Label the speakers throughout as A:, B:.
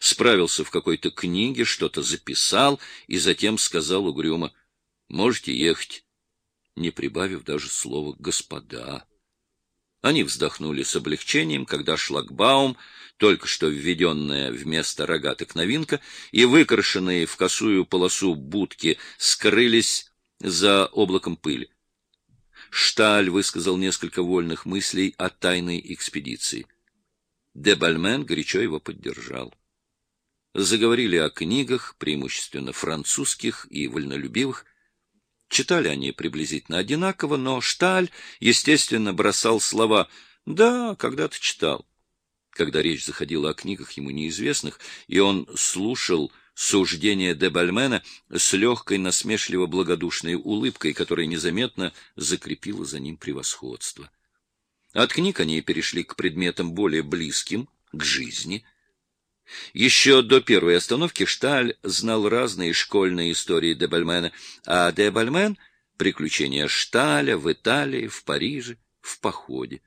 A: справился в какой-то книге, что-то записал и затем сказал угрюмо «Можете ехать», не прибавив даже слова «господа». Они вздохнули с облегчением, когда шлагбаум, только что введенная вместо рогаток новинка, и выкрашенные в косую полосу будки скрылись за облаком пыли. Шталь высказал несколько вольных мыслей о тайной экспедиции. Де Бальмен горячо его поддержал. Заговорили о книгах, преимущественно французских и вольнолюбивых, Читали они приблизительно одинаково, но Шталь, естественно, бросал слова «да, когда-то читал». Когда речь заходила о книгах ему неизвестных, и он слушал суждения де Бальмена с легкой насмешливо-благодушной улыбкой, которая незаметно закрепила за ним превосходство. От книг они перешли к предметам более близким, к жизни — еще до первой остановки Шталь знал разные школьные истории де Бальмена, а де Бальмен — приключения Шталя в Италии, в Париже, в походе.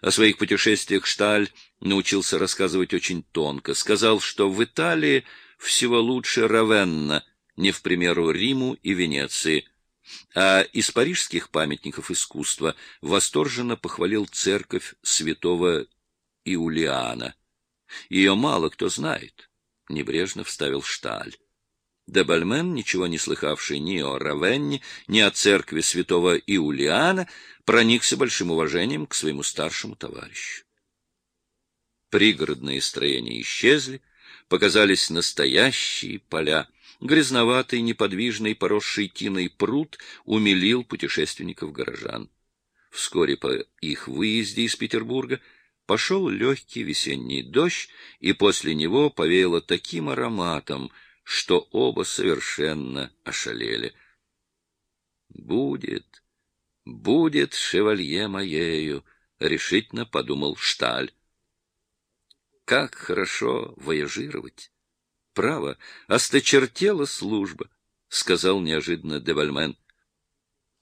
A: О своих путешествиях Шталь научился рассказывать очень тонко. Сказал, что в Италии всего лучше Равенна, не в примеру Риму и Венеции. А из парижских памятников искусства восторженно похвалил церковь святого Иулиана — ее мало кто знает, — небрежно вставил Шталь. Дебальмен, ничего не слыхавший ни о Равенне, ни о церкви святого Иулиана, проникся большим уважением к своему старшему товарищу. Пригородные строения исчезли, показались настоящие поля. Грязноватый, неподвижный, поросший тиной пруд умилил путешественников-горожан. Вскоре по их выезде из Петербурга Пошел легкий весенний дождь, и после него повеяло таким ароматом, что оба совершенно ошалели. «Будет, будет шевалье моею», — решительно подумал Шталь. «Как хорошо вояжировать! Право, осточертела служба», — сказал неожиданно Девальмен.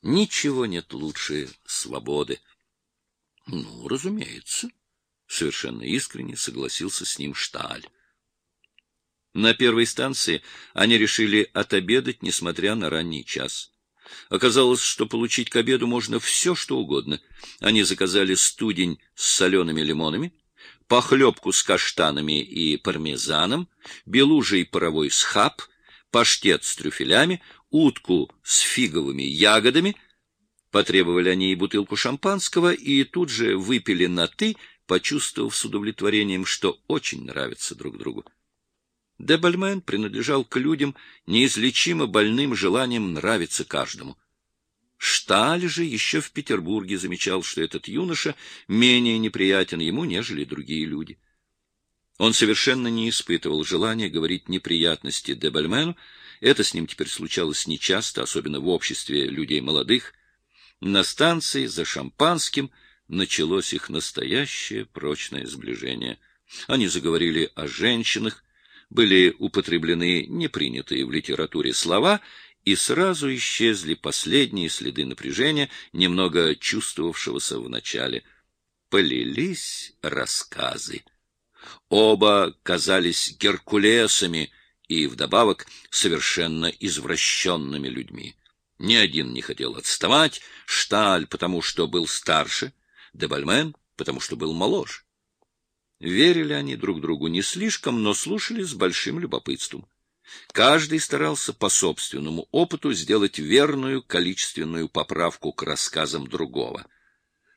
A: «Ничего нет лучше свободы». «Ну, разумеется», Совершенно искренне согласился с ним Шталь. На первой станции они решили отобедать, несмотря на ранний час. Оказалось, что получить к обеду можно все, что угодно. Они заказали студень с солеными лимонами, похлебку с каштанами и пармезаном, белужий паровой схаб, паштет с трюфелями, утку с фиговыми ягодами. Потребовали они и бутылку шампанского, и тут же выпили на «ты», почувствовав с удовлетворением, что очень нравятся друг другу. Дебальмен принадлежал к людям, неизлечимо больным желанием нравиться каждому. Шталь же еще в Петербурге замечал, что этот юноша менее неприятен ему, нежели другие люди. Он совершенно не испытывал желания говорить неприятности Дебальмену, это с ним теперь случалось нечасто, особенно в обществе людей молодых. На станции за шампанским — началось их настоящее прочное сближение. Они заговорили о женщинах, были употреблены непринятые в литературе слова, и сразу исчезли последние следы напряжения, немного чувствовавшегося в начале. Полились рассказы. Оба казались геркулесами и, вдобавок, совершенно извращенными людьми. Ни один не хотел отставать, Шталь, потому что был старше, Дебальмен, потому что был моложе. Верили они друг другу не слишком, но слушали с большим любопытством. Каждый старался по собственному опыту сделать верную количественную поправку к рассказам другого.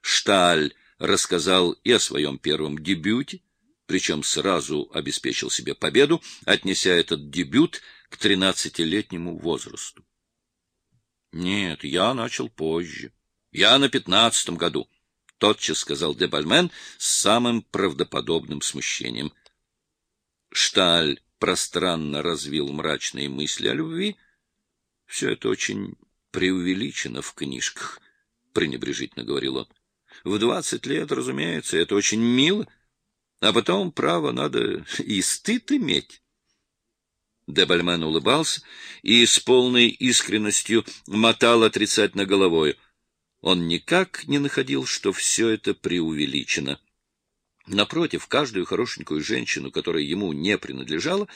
A: Шталь рассказал и о своем первом дебюте, причем сразу обеспечил себе победу, отнеся этот дебют к тринадцатилетнему возрасту. Нет, я начал позже. Я на пятнадцатом году тотчас сказал Дебальмен с самым правдоподобным смущением. Шталь пространно развил мрачные мысли о любви. Все это очень преувеличено в книжках, пренебрежительно говорил он. В двадцать лет, разумеется, это очень мило, а потом, право, надо и стыд иметь. Дебальмен улыбался и с полной искренностью мотал отрицательно головой. Он никак не находил, что все это преувеличено. Напротив, каждую хорошенькую женщину, которая ему не принадлежала,